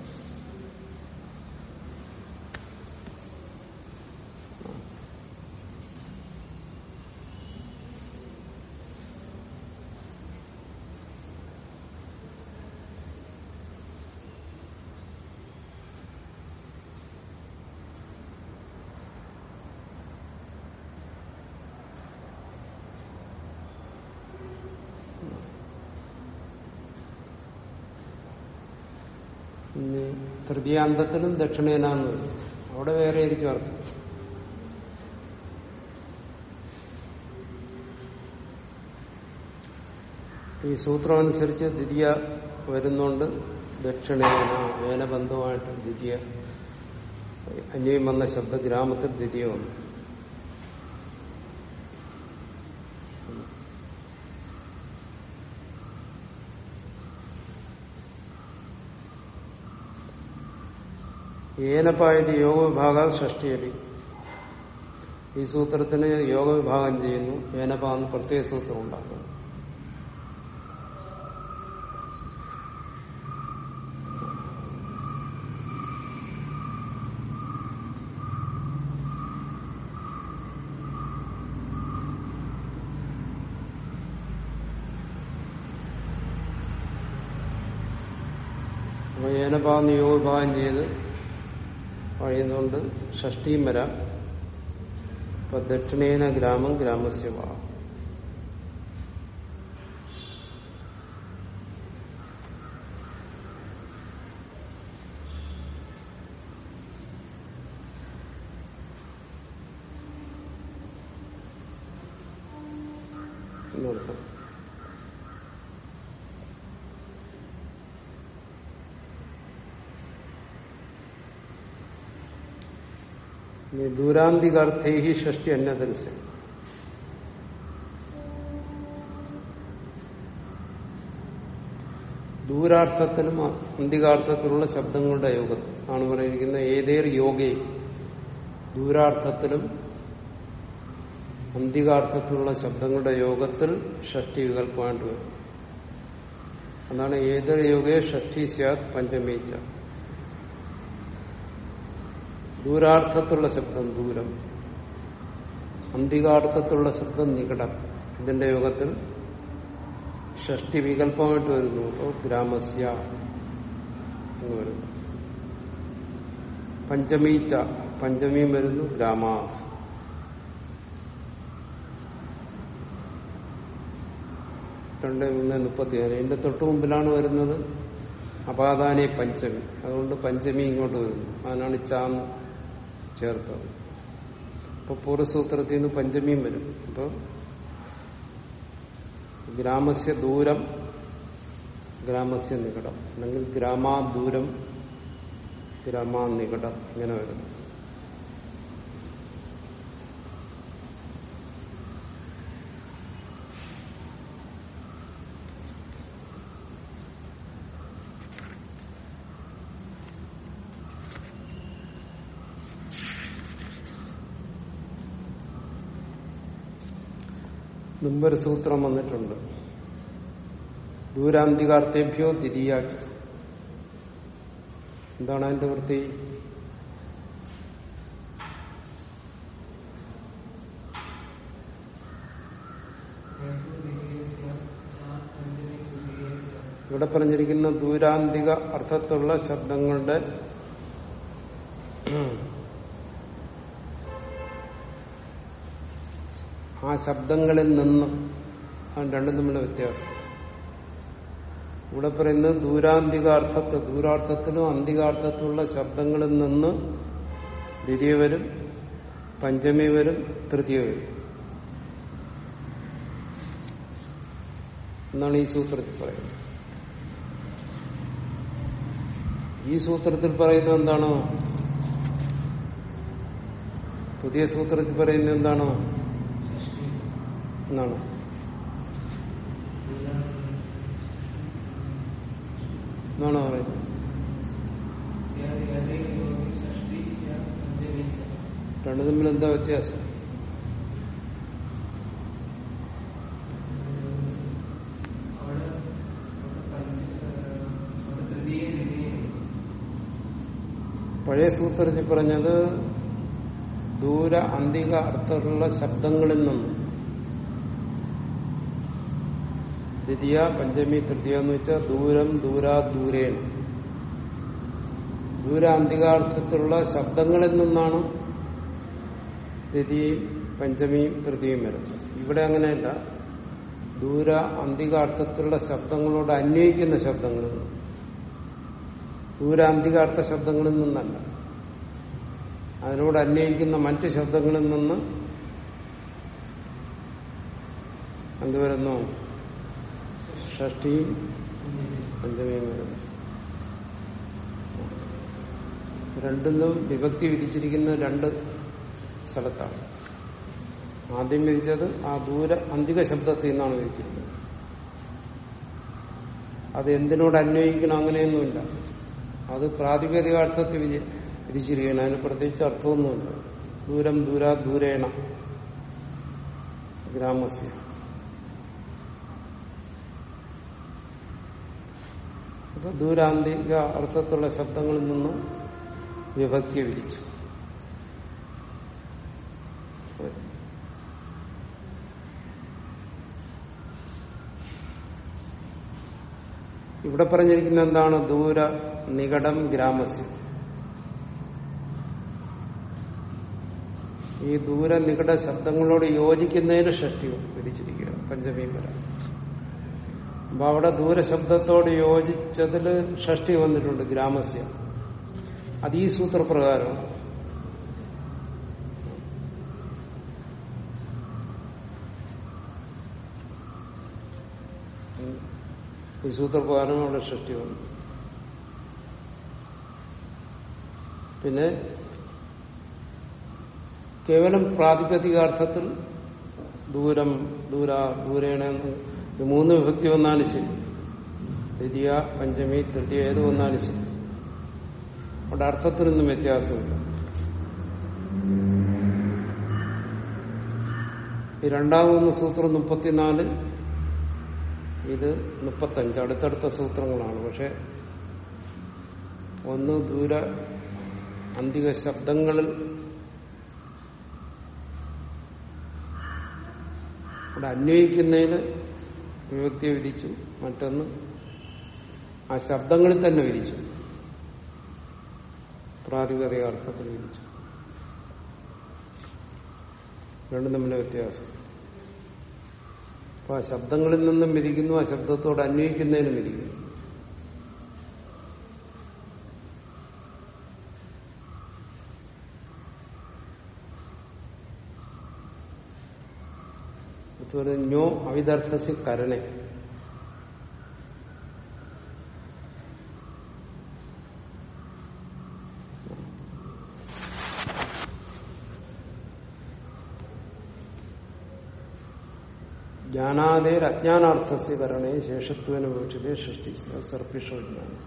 ഇനി തൃതീയാന്തത്തിലും ദക്ഷിണേനാന്ന് വരും. അവിടെ വേറെ ആയിരിക്കും അർത്ഥം. ഈ സൂത്രം അനുസരിച്ച് ദ്വിതീയ വരുന്നുണ്ട് ദക്ഷിണേന വേനബന്ധമായിട്ട് ദ്വിതീയ അന്യം വന്ന ശബ്ദ ഗ്രാമത്തിൽ ദ്വിതീയ വന്നു. ഏനപ്പായത് യോഗവിഭാഗ ഷഷ്ടിയടി ഈ സൂത്രത്തിന് യോഗവിഭാഗം ചെയ്യുന്നു. ഏനപ്പാന്ന് പ്രത്യേക സൂത്രം ഉണ്ടാക്കുന്നു. അപ്പൊ ഏനപാന്ന് യോഗവിഭാഗം ചെയ്ത് കഴിയുന്നതുകൊണ്ട് ഷഷ്ടിയും വരാം. ഇപ്പൊ ദക്ഷിണേന ഗ്രാമം ഗ്രാമസ്യ വാ എന്നർത്ഥം ദൂരാന്തികാർത്ഥേ ഷഷ്ടി അന്യതരസ്യം ദൂരാർത്ഥത്തിലും അന്തികാർത്ഥത്തിലുള്ള ശബ്ദങ്ങളുടെ യോഗത്തിൽ ആണ് പറഞ്ഞിരിക്കുന്നത്. ഏതേർ യോഗേ ദൂരാർത്ഥത്തിലും അന്തികാർത്ഥത്തിലുള്ള ശബ്ദങ്ങളുടെ യോഗത്തിൽ ഷഷ്ടി വികല്പമായിട്ട് വരും. അതാണ് ഏതൊരു യോഗയെ ഷഷ്ടി സ്യാത് പഞ്ചമീച്ച. ദൂരാർത്ഥത്തിലുള്ള ശബ്ദം ദൂരം അന്തികാർത്ഥത്തുള്ള ശബ്ദം നികടം. ഇതിന്റെ യോഗത്തിൽ ഷഷ്ടി വികല്പമായിട്ട് വരുന്നു. അപ്പോൾ ഗ്രാമസ്യ എന്ന് വരുന്നു. പഞ്ചമീച്ച പഞ്ചമിയും വരുന്നു ഗ്രാമാ. രണ്ട് മൂന്ന് മുപ്പത്തിയാറ് ഇതിന്റെ തൊട്ടു മുമ്പിലാണ് വരുന്നത് അപാദാനെ പഞ്ചമി. അതുകൊണ്ട് പഞ്ചമി ഇങ്ങോട്ട് വരുന്നു. അതിനാണ് ചാന്ന് ചേർത്തത്. അപ്പൊ പൂർവസൂത്രത്തിൽ നിന്ന് പഞ്ചമിയും വരും. അപ്പൊ ഗ്രാമസ്യ ദൂരം ഗ്രാമസ്യ നികടം. അല്ലെങ്കിൽ ഗ്രാമാദൂരം ഗ്രാമാനികടം ഇങ്ങനെ വരുന്നു. മുമ്പൊരു സൂത്രം വന്നിട്ടുണ്ട്. ദൂരാന്തികാർത്ഥേഭ്യോ തിരിയാച്ച എന്താണ് അതിന്റെ വൃത്തി? ഇവിടെ പറഞ്ഞിരിക്കുന്ന ദൂരാന്തിക അർത്ഥത്തിലുള്ള ശബ്ദങ്ങളുടെ ആ ശബ്ദങ്ങളിൽ നിന്ന് രണ്ടും തമ്മിലുള്ള വ്യത്യാസം. ഇവിടെ പറയുന്നത് ദൂരാന്തികാർത്ഥത്തിൽ ദൂരാർത്ഥത്തിലും അന്തികാർത്ഥത്തിലുള്ള ശബ്ദങ്ങളിൽ നിന്ന് ദ്വിതീയ വരും പഞ്ചമി വരും തൃതീയ വരും. എന്നാണ് ഈ സൂത്രത്തിൽ പറയുന്നത്. ഈ സൂത്രത്തിൽ പറയുന്നത് എന്താണോ? പുതിയ സൂത്രത്തിൽ പറയുന്നത് എന്താണോ? എന്നാണ്. എന്നാണോ പറയുന്നത്? രണ്ടു തമ്മിൽ എന്താ വ്യത്യാസം? പഴയ സൂത്രത്തിൽ പറഞ്ഞത് ദൂര അന്തിക അർത്ഥമുള്ള ശബ്ദങ്ങളിൽ നിന്നും ദ്വിതീയ പഞ്ചമി തൃതീയ എന്ന് വെച്ചാൽ ദൂരം ദൂരാ ദൂരേൺ. ദൂരാന്തികാർത്ഥത്തിലുള്ള ശബ്ദങ്ങളിൽ നിന്നാണ് ദ്വിതീയും പഞ്ചമിയും തൃതീയും വരുന്നത്. ഇവിടെ അങ്ങനെയല്ല. ദൂര അന്തികാർത്ഥത്തിലുള്ള ശബ്ദങ്ങളോട് അന്വയിക്കുന്ന ശബ്ദങ്ങളിൽ നിന്ന്. ദൂരാന്തികാർത്ഥ ശബ്ദങ്ങളിൽ നിന്നല്ല. അതിനോട് അന്വയിക്കുന്ന മറ്റ് ശബ്ദങ്ങളിൽ നിന്ന് എന്തുവരുന്നു ഷഷ്ടിയും പഞ്ചമിയും വരുന്നു രണ്ടിനും വിഭക്തി വിധിച്ചിരിക്കുന്ന രണ്ട് സ്ഥലത്താണ്. ആദ്യം വിധിച്ചത് ആ ദൂര അന്തിക ശബ്ദത്തിൽ നിന്നാണ് വിധിച്ചിരിക്കുന്നത്. അത് എന്തിനോട് അന്വയിക്കണം അങ്ങനെയൊന്നുമില്ല. അത് പ്രാതിപതികാർത്ഥത്തിൽ വിരിച്ചിരിക്കണം അതിന് പ്രത്യേകിച്ച് അർത്ഥമൊന്നുമില്ല. ദൂരം ദൂരാ ദൂരേണ. ഗ്രാമസ്യ. അപ്പൊ ദൂരാന്തിക അർത്ഥത്തുള്ള ശബ്ദങ്ങളിൽ നിന്നും വിഭക്തി വിരിച്ചു. ഇവിടെ പറഞ്ഞിരിക്കുന്ന എന്താണ്? ദൂര നികടം ഗ്രാമസ്യ. ഈ ദൂര നികട ശബ്ദങ്ങളോട് യോജിക്കുന്നതിന് ഷഷ്ടി പിടിച്ചിരിക്കുക പഞ്ചമീം വര. അപ്പൊ അവിടെ ദൂരശബ്ദത്തോട് യോജിച്ചതിൽ ഷഷ്ടി വന്നിട്ടുണ്ട് ഗ്രാമസ്യ. അത് ഈ സൂത്രപ്രകാരം. ഈ സൂത്രപ്രകാരം അവിടെ ഷഷ്ടി വന്നു. പിന്നെ കേവലം പ്രാതിപതികാർത്ഥത്തിൽ ദൂരം ദൂര ദൂരേണ എന്ന് ഇത് മൂന്ന് വിഭക്തി വന്നാലും ശരി. ദ്വിതീയ പഞ്ചമി തൃതീയ ഏത് വന്നാലും ശരി. അവിടെ അർത്ഥത്തിനൊന്നും വ്യത്യാസമില്ല. ഈ രണ്ടാമൊന്ന് സൂത്രം മുപ്പത്തിനാല് ഇത് മുപ്പത്തഞ്ച്. അടുത്തടുത്ത സൂത്രങ്ങളാണ്. പക്ഷെ ഒന്ന് ദൂര അന്തിക ശബ്ദങ്ങളിൽ ഇവിടെ അന്വയിക്കുന്നതിന് വിഭക്തിയെ വിരിച്ചു മറ്റൊന്ന് ആ ശബ്ദങ്ങളിൽ തന്നെ വിരിച്ചു. പ്രാതിപതിക അർത്ഥത്തിൽ വിരിച്ചു. രണ്ടും തമ്മിലെ വ്യത്യാസം. അപ്പൊ ആ ശബ്ദങ്ങളിൽ നിന്നും വിരിക്കുന്നു ആ ശബ്ദത്തോട് അന്വയിക്കുന്നതിനും വിരിക്കുന്നു. ഞോ അവിദർത്ഥസി കരണേ. ജ്ഞാനാദേർ അജ്ഞാനാർത്ഥസ്യ കരണേ ശേഷത്വന വിവക്ഷിതേ സൃഷ്ടി സർപ്പിഷജ്ഞാനം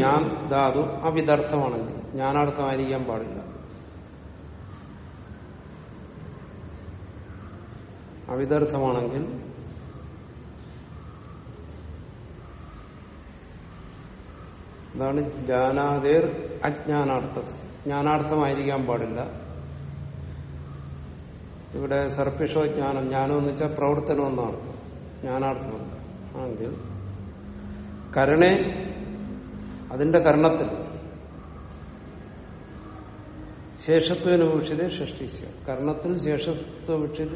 ഞാൻ ധാതു അവിദർത്ഥമാണെങ്കിൽ ജ്ഞാനാർത്ഥമായിരിക്കാൻ പാടില്ല. അവിദർത്ഥമാണെങ്കിൽ അതാണ് ജാനാതേർ അജ്ഞാനാർത്ഥ ജ്ഞാനാർത്ഥമായിരിക്കാൻ പാടില്ല. ഇവിടെ സർപ്പിഷോ ജ്ഞാനം ജ്ഞാനം എന്ന് വെച്ചാൽ പ്രവർത്തനം എന്നാണ് ജ്ഞാനാർത്ഥമല്ല ആണെങ്കിൽ കരണെ അതിന്റെ കരണത്തിൽ ശേഷത്വന സൃഷ്ടിച്ച കർണത്തിൽ ശേഷത്വ വീക്ഷിത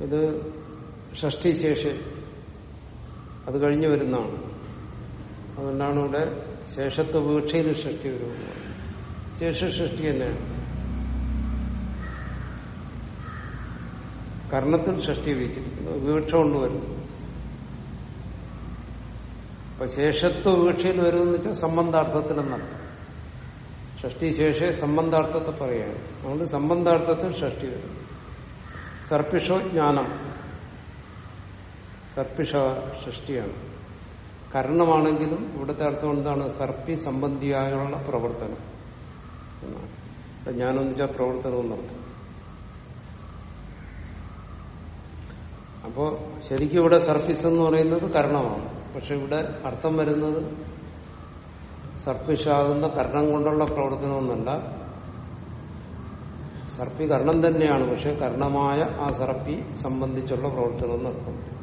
ഇത് ഷഷ്ടി ശേഷി. അത് കഴിഞ്ഞു വരുന്നതാണ്. അതുകൊണ്ടാണ് ഇവിടെ ശേഷത്വ വീക്ഷയിൽ ഷഷ്ടി വരുന്നത് ശേഷ സൃഷ്ടി തന്നെയാണ്. കർണത്തിൽ ഷഷ്ടി വീച്ചിരിക്കുന്നത് വീക്ഷ കൊണ്ടുവരുന്നു അപ്പൊ ശേഷത്വ വീക്ഷയിൽ വരുമെന്ന് വെച്ചാൽ സംബന്ധാർത്ഥത്തിലെന്നാണ്. ഷഷ്ടി ശേഷേ സംബന്ധാർത്ഥത്തെ പറയുകയാണ്. അതുകൊണ്ട് സംബന്ധാർത്ഥത്തിൽ ഷഷ്ടി വരും. സർപ്പിഷോ ജ്ഞാനം സർപ്പിഷ സൃഷ്ടിയാണ് കരണമാണെങ്കിലും ഇവിടുത്തെ അർത്ഥം എന്താണ്? സർപ്പി സംബന്ധിയായുള്ള പ്രവർത്തനം ജ്ഞാനം എന്ന് വെച്ചാൽ പ്രവർത്തനം എന്നർത്ഥം അപ്പോ ശരിക്കും ഇവിടെ സർപ്പിസ് എന്ന് പറയുന്നത് കരണമാണ് പക്ഷെ ഇവിടെ അർത്ഥം വരുന്നത് സർപ്പിഷാകുന്ന കരണം കൊണ്ടുള്ള പ്രവർത്തനമൊന്നല്ല സർപ്പി കർണം തന്നെയാണ് പക്ഷെ കർണമായ ആ സർപ്പി സംബന്ധിച്ചുള്ള പ്രവർത്തനം നടത്തും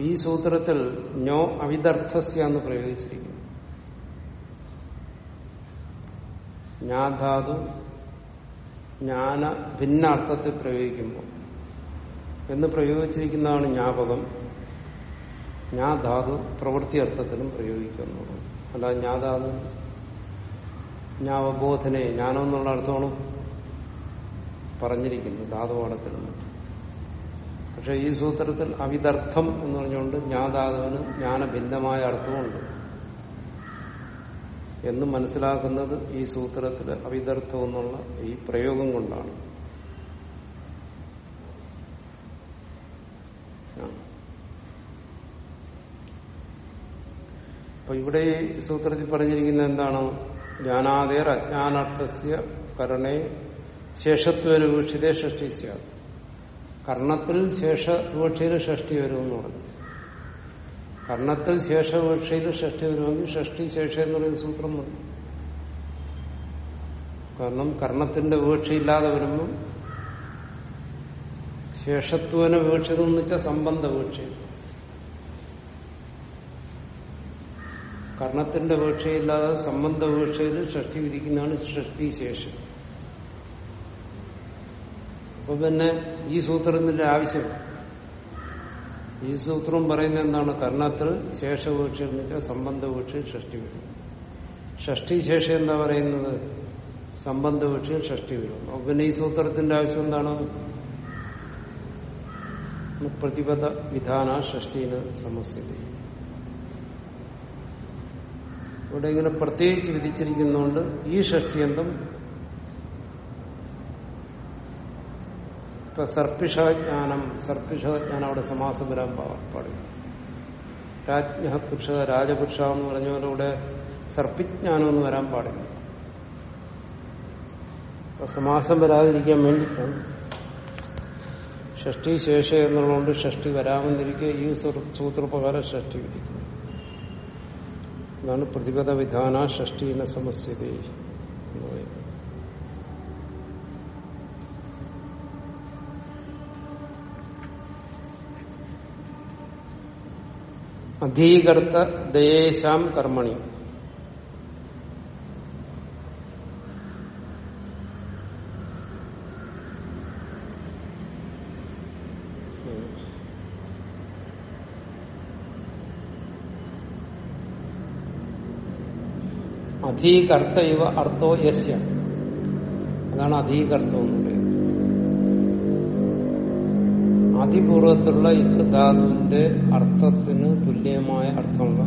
ഈ സൂത്രത്തിൽ ഞോ അവിദർത്ഥസ്യ എന്ന് പ്രയോഗിച്ചിരിക്കുന്നു. ജ്ഞാധാതു ജ്ഞാന ഭിന്നാർത്ഥത്തിൽ പ്രയോഗിക്കുമ്പോൾ. എന്ന് പ്രയോഗിച്ചിരിക്കുന്നതാണ് ജ്ഞാപകം. ജ്ഞാധാതു പ്രവൃത്തി അർത്ഥത്തിലും പ്രയോഗിക്കുന്നു. അല്ല ഞാധാതു ഞാവബോധനെ ജ്ഞാനം എന്നുള്ള അർത്ഥമാണ് പറഞ്ഞിരിക്കുന്നത് ധാതുപാഠത്തിൽ പക്ഷെ ഈ സൂത്രത്തിൽ അവിദർത്ഥം എന്ന് പറഞ്ഞുകൊണ്ട് ജ്ഞാതാതവന് ജ്ഞാനഭിന്നമായ അർത്ഥമുണ്ട്. എന്ന് മനസ്സിലാക്കുന്നത് ഈ സൂത്രത്തിൽ അവിദർത്ഥം എന്നുള്ള ഈ പ്രയോഗം കൊണ്ടാണ്. അപ്പൊ ഇവിടെ ഈ സൂത്രത്തിൽ പറഞ്ഞിരിക്കുന്ന എന്താണ്? ജ്ഞാനാദേർ അജ്ഞാനാർത്ഥസ്യ കരണേ ശേഷത്വരൂക്ഷിതേ ഷഷ്ടി സ്യാത് കർണത്തിൽ ശേഷവിവക്ഷയിൽ ഷഷ്ടി വരുമെന്ന് പറഞ്ഞു. കർണത്തിൽ ശേഷവിവക്ഷയിൽ ഷഷ്ടി വരുമെങ്കിൽ ഷഷ്ടി ശേഷം എന്ന് പറയുന്ന സൂത്രം മതി കാരണം കർണത്തിന്റെ വിപക്ഷയില്ലാതെ വരുമ്പോൾ ശേഷത്വന വിപക്ഷ സംബന്ധ വിവക്ഷയും കർണത്തിന്റെ വീക്ഷയില്ലാതെ സംബന്ധ വീക്ഷയിൽ ഷഷ്ടി വിധിക്കുന്നതാണ് ഷഷ്ടി ശേഷം. അപ്പൊ പിന്നെ ഈ സൂത്രത്തിന്റെ ആവശ്യം. ഈ സൂത്രം പറയുന്നത് എന്താണ്? കർണത്തിൽ ശേഷവീക്ഷ സംബന്ധ വീക്ഷയിൽ ഷഷ്ടി വരും ഷഷ്ടി ശേഷം എന്താ പറയുന്നത്? സംബന്ധ വീക്ഷയിൽ ഷഷ്ടി വരും അപ്പൊ പിന്നെ ഈ സൂത്രത്തിന്റെ ആവശ്യം എന്താണ്? പ്രതിപദ വിധാന ഷഷ്ടിന് സമസ്യ ഇവിടെ ഇങ്ങനെ പ്രത്യേകിച്ച് വിധിച്ചിരിക്കുന്നതുകൊണ്ട് ഈ ഷഷ്ടിയന്തം ഇപ്പൊ സർപ്പിഷജ്ഞാനം സർപ്പിഷജ്ഞാനം അവിടെ സമാസം വരാൻ പാടില്ല. രാജ്ഞ പുരുഷ രാജപുരുഷ എന്ന് പറഞ്ഞ പോലെ ഇവിടെ സർപ്പിജ്ഞാനം എന്ന് വരാൻ പാടില്ല. സമാസം വരാതിരിക്കാൻ വേണ്ടിയിട്ടാണ്. ഷഷ്ടി ശേഷ എന്നുള്ളതുകൊണ്ട് ഷഷ്ടി വരാമെന്നിരിക്കെ ഈ സൂത്രപ്രകാരം ഷഷ്ടി വിധിക്കുന്നു ഇതാണ് പ്രതിപദ വിധാന ഷഷ്ടീന സമസ്യത. എന്ന് പറയുന്നത് അധീകർത്ത ദയേശാം കർമ്മണി. അധീകർത്ത ഇവ അർത്ഥോ യസ്യ. അതാണ് അധീകർത്തം എന്ന് പറയുന്നത്. അതിപൂർവത്തിലുള്ള ഇക്ക് അർത്ഥത്തിന് തുല്യമായ അർത്ഥമുള്ള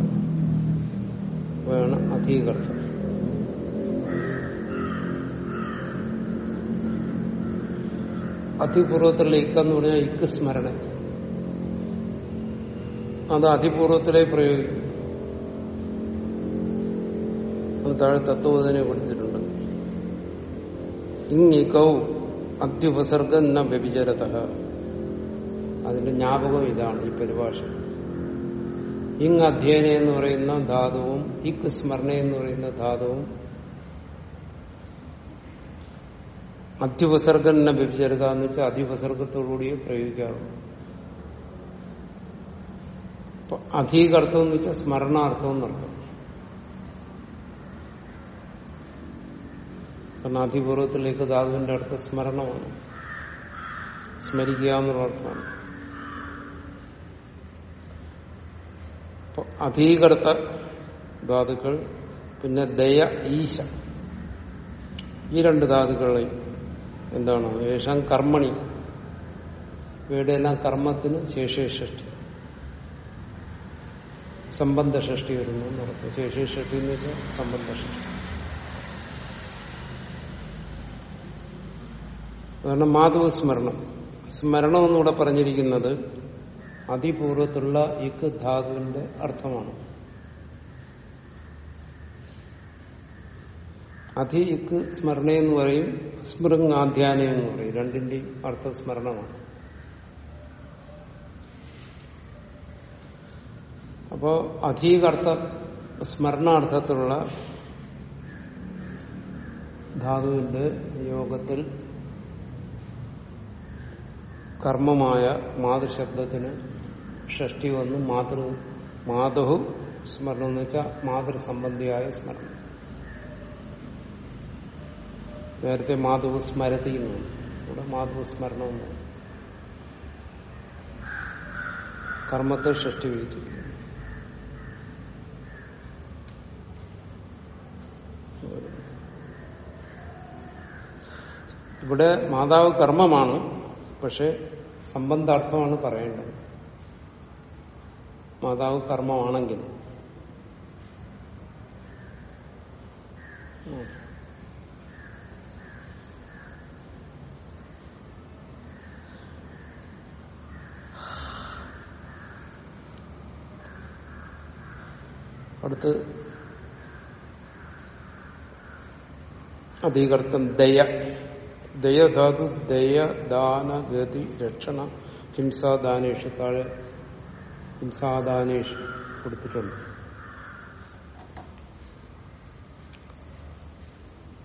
വേണം അധീകർത്തം. അതിപൂർവത്തിലുള്ള ഇക്കെന്ന് പറഞ്ഞാൽ ഇക്ക് സ്മരണ അത് അതിപൂർവത്തിലേ പ്രയോഗിക്കും. അത് താഴെ തത്വബോധനെ കൊടുത്തിട്ടുണ്ട്. ഇങ്ങിക്കൗ അത്യുപസർഗ എന്ന വ്യഭിചരത. അതിന്റെ ജ്ഞാപകം ഇതാണ് ഈ പരിഭാഷ. ഇങ് അധ്യയന എന്ന് പറയുന്ന ധാതുവും ഇക്ക് സ്മരണ എന്ന് പറയുന്ന ധാതുവും അത്യുപസർഗൻ എന്ന വ്യഭിചരത എന്ന് വെച്ചാൽ അത്യുപസർഗത്തോടുകൂടിയേ പ്രയോഗിക്കാറുള്ളൂ അധീകർത്ഥം എന്ന് വെച്ചാൽ സ്മരണാർത്ഥം എന്നർത്ഥം. കാരണം ആധിപൂർവത്തിലേക്ക് ധാതുവിന്റെ അർത്ഥം സ്മരണമാണ്. സ്മരിക്കുക എന്നുള്ള അർത്ഥമാണ്. അധീകർത്ത ധാതുക്കൾ പിന്നെ ദയ ഈശ. ഈ രണ്ട് ധാതുക്കളെ എന്താണ്? ഏഷം കർമ്മണി. ഇവയുടെ എല്ലാം കർമ്മത്തിന് ശേഷേഷ്ടി സംബന്ധ ഷഷ്ടി വരുന്നു എന്നർത്ഥം ശേഷേഷ്ടി എന്ന് വെച്ചാൽ സംബന്ധ ഷഷ്ടി കാരണം മാധവ സ്മരണം. സ്മരണം എന്നിവിടെ പറഞ്ഞിരിക്കുന്നത് അതിപൂർവത്തിലുള്ള ഇക്ക് ധാതുവിന്റെ അർത്ഥമാണ്. അധി ഇക്ക് സ്മരണ എന്ന് പറയും സ്മൃങ്ങാധ്യാനം എന്ന് പറയും. രണ്ടിന്റെയും അർത്ഥ സ്മരണമാണ്. അപ്പോ അധീകർത്ഥ സ്മരണാർത്ഥത്തിലുള്ള ധാതുവിന്റെ യോഗത്തിൽ കർമ്മമായ മാതൃശബ്ദത്തിന് ഷഷ്ടി വന്ന് മാതൃ മാതഹു സ്മരണം എന്ന് വെച്ചാൽ മാതൃസംബന്ധിയായ സ്മരണം. നേരത്തെ മാധവ സ്മരതി എന്ന് ഇവിടെ മാധവ് സ്മരണം എന്ന് കർമ്മത്തെ ഷഷ്ടി വിളിച്ചിരിക്കുന്നു. ഇവിടെ മാതാവ് കർമ്മമാണ്. പക്ഷെ സംബന്ധാർത്ഥമാണ് പറയേണ്ടത്. മാതാവ് കർമ്മമാണെങ്കിൽ. അടുത്ത് അധികർത്ഥം ദയ. ദയധാതു ദയ ദാന ഗതി രക്ഷണ ഹിംസാദാനേഷു താഴെ ഹിംസാദാനേഷു കൊടുത്തിട്ടുണ്ട്.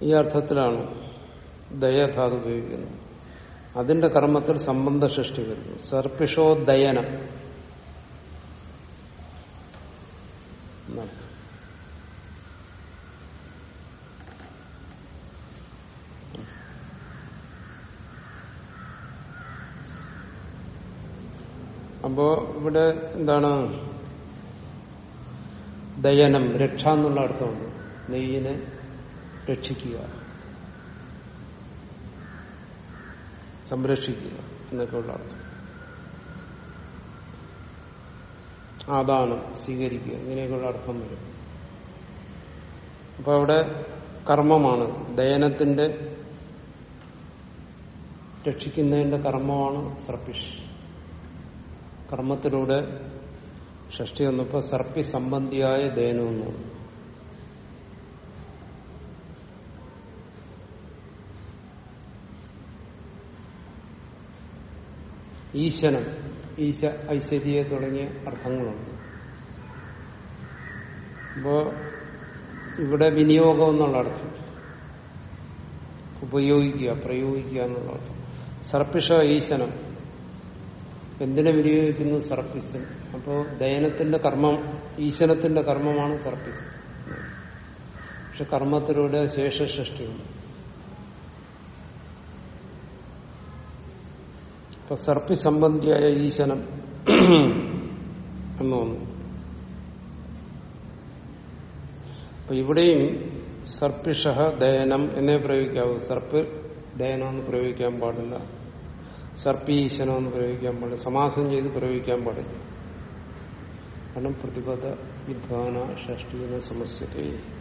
ഈ അർത്ഥത്തിലാണ് ദയധാതു ഉപയോഗിക്കുന്നത്. അതിന്റെ കർമ്മത്തിൽ സംബന്ധ സൃഷ്ടി വരുന്നു സർപ്പിഷോ ദയനം എന്നർത്ഥം. അപ്പോ ഇവിടെ എന്താണ്? ദയനം രക്ഷ എന്നുള്ള അർത്ഥമുണ്ട് നെയ്യിനെ രക്ഷിക്കുക. സംരക്ഷിക്കുക എന്നൊക്കെയുള്ള അർത്ഥം. ആദാനം സ്വീകരിക്കുക ഇങ്ങനെയൊക്കെയുള്ള അർത്ഥം വരും. അപ്പൊ അവിടെ കർമ്മമാണ്. ദയനത്തിന്റെ രക്ഷിക്കുന്നതിന്റെ കർമ്മമാണ് സർപ്പിഷ്. കർമ്മത്തിലൂടെ ഷഷ്ടി വന്നപ്പോ സർപ്പി സംബന്ധിയായ ദയനം എന്ന് പറഞ്ഞു. ഈശനം ഈശ ഐശ്വര്യ തുടങ്ങിയ അർത്ഥങ്ങളുണ്ട്. അപ്പോ ഇവിടെ വിനിയോഗം എന്നുള്ള അർത്ഥം. ഉപയോഗിക്കുക പ്രയോഗിക്കുക എന്നുള്ള അർത്ഥം. സർപ്പിഷ ഈശനം എന്തിനെ വിനിയോഗിക്കുന്നു? സർപ്പിസ്. അപ്പോ ദയനത്തിന്റെ കർമ്മം ഈശ്വരത്തിന്റെ കർമ്മമാണ് സർപ്പിസ്. പക്ഷെ കർമ്മത്തിലൂടെ ശേഷസൃഷ്ടിയുണ്ട്. അപ്പൊ സർപ്പി സംബന്ധിയായ ഈശനം എന്ന് വന്നു അപ്പൊ ഇവിടെയും സർപ്പിഷ ദയനം എന്നേ പ്രയോഗിക്കാവൂ. സർപ്പ് ദയനം എന്ന് പ്രയോഗിക്കാൻ പാടില്ല. സർപ്പി ഈശനം എന്ന് പ്രയോഗിക്കാൻ പാടില്ല. സമാസം ചെയ്ത് പ്രയോഗിക്കാൻ പാടില്ല. കാരണം പ്രതിപദ വിധാന ഷഷ്ടി സമസ്യത്തെ